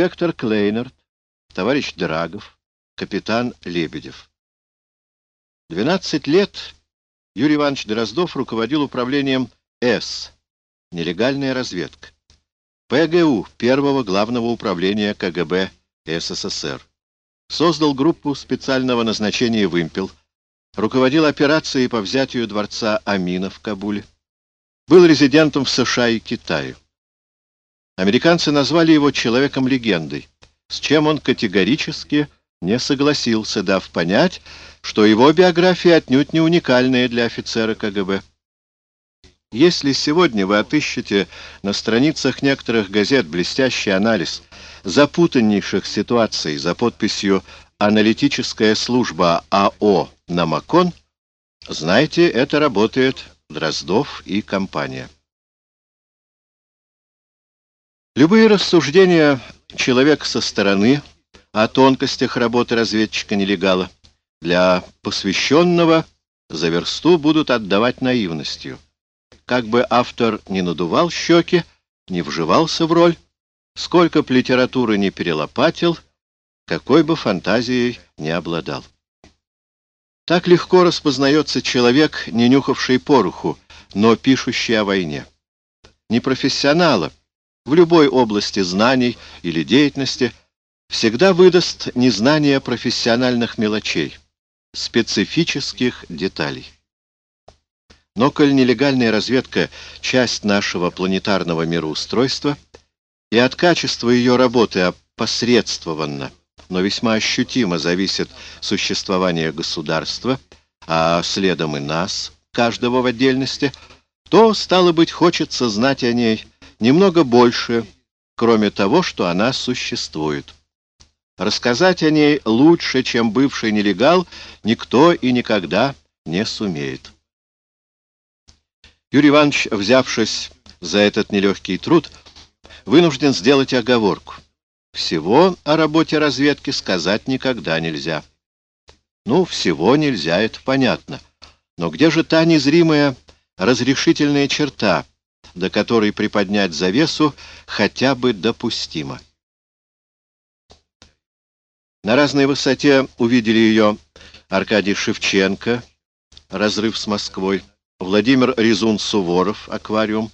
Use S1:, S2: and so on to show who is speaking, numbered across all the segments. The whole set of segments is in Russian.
S1: инспектор Клейнерт, товарищ Драгов, капитан Лебедев. 12 лет Юрий Иванович Дроздов руководил управлением С, нелегальная разведка, ПГУ, первого главного управления КГБ СССР. Создал группу специального назначения «Вымпел», руководил операцией по взятию дворца Амина в Кабуле, был резидентом в США и Китае. Американцы назвали его человеком-легендой, с чем он категорически не согласился, дав понять, что его биография отнюдь не уникальная для офицера КГБ. Если сегодня вы отыщете на страницах некоторых газет блестящий анализ запутаннейших ситуаций за подписью «Аналитическая служба АО Намакон», знайте, это работает Дроздов и компания. Любые рассуждения человека со стороны о тонкостях работы разведчика-нелегала для посвященного за версту будут отдавать наивностью. Как бы автор не надувал щеки, не вживался в роль, сколько б литературы не перелопатил, какой бы фантазией не обладал. Так легко распознается человек, не нюхавший пороху, но пишущий о войне. Не профессионала, в любой области знаний или деятельности всегда выдаст незнание профессиональных мелочей, специфических деталей. Но коль нелегальная разведка — часть нашего планетарного мироустройства, и от качества ее работы опосредствованно, но весьма ощутимо зависит существование государства, а следом и нас, каждого в отдельности, то, стало быть, хочется знать о ней немного больше, кроме того, что она существует. Рассказать о ней лучше, чем бывший нелегал, никто и никогда не сумеет. Юрий Иванович, взявшись за этот нелегкий труд, вынужден сделать оговорку. Всего о работе разведки сказать никогда нельзя. Ну, всего нельзя, это понятно. Но где же та незримая разрешительная черта, до которой приподнять завесу хотя бы допустимо? На разной высоте увидели ее Аркадий Шевченко, «Разрыв с Москвой», Владимир Резун-Суворов, «Аквариум»,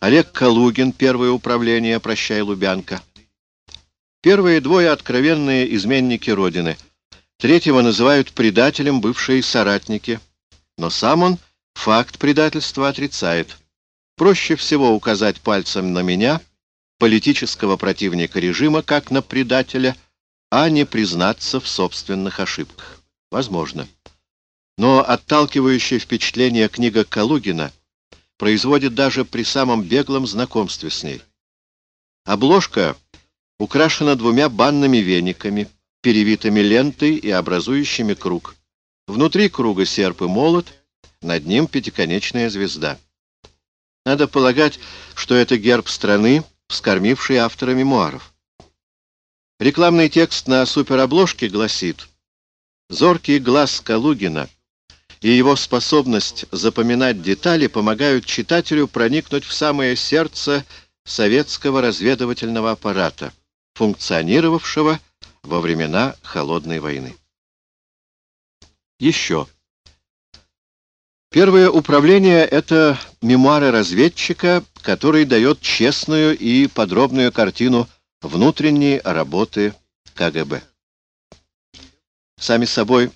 S1: Олег Калугин, «Первое управление», «Прощай, Лубянка». Первые двое — откровенные изменники Родины. Третьего называют предателем бывшие соратники. Но сам он факт предательства отрицает. Проще всего указать пальцем на меня, политического противника режима, как на предателя, а не признаться в собственных ошибках. Возможно. Но отталкивающее впечатление книга Калугина производит даже при самом беглом знакомстве с ней. Обложка украшена двумя банными вениками, перевитыми лентой и образующими круг. Внутри круга серп и молот, над ним пятиконечная звезда. Надо полагать, что это герб страны, вскормившей автора мемуаров. Рекламный текст на суперобложке гласит «Зоркий глаз Калугина и его способность запоминать детали помогают читателю проникнуть в самое сердце советского разведывательного аппарата, функционировавшего во времена Холодной войны. Еще. Первое управление — это мемуары разведчика, который дает честную и подробную картину внутренней работы КГБ. Сами собой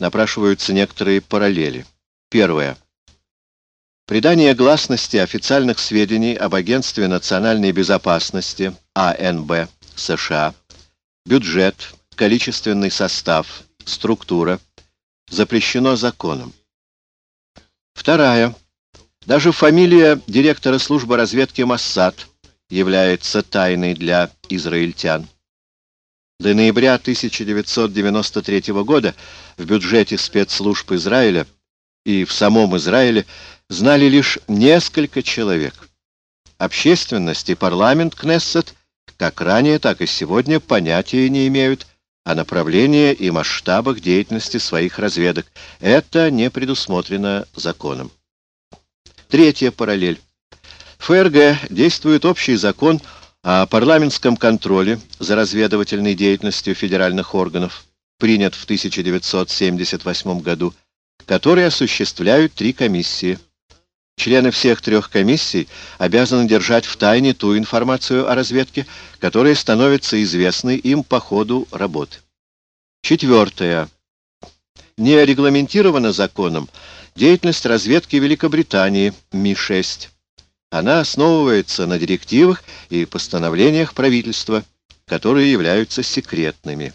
S1: напрашиваются некоторые параллели. Первое. Придание гласности официальных сведений об Агентстве национальной безопасности АНБ США, бюджет, количественный состав, структура запрещено законом. Вторая. Даже фамилия директора службы разведки Моссад является тайной для израильтян. До ноября 1993 года в бюджете спецслужб Израиля и в самом Израиле знали лишь несколько человек. Общественность и парламент Кнессет как ранее, так и сегодня понятия не имеют о направлении и масштабах деятельности своих разведок. Это не предусмотрено законом. Третья параллель. ФРГ действует общий закон О парламентском контроле за разведывательной деятельностью федеральных органов принят в 1978 году, который осуществляют три комиссии. Члены всех трех комиссий обязаны держать в тайне ту информацию о разведке, которая становится известной им по ходу работы. Четвертое. Не регламентирована законом деятельность разведки Великобритании Ми-6. Она основывается на директивах и постановлениях правительства, которые являются секретными.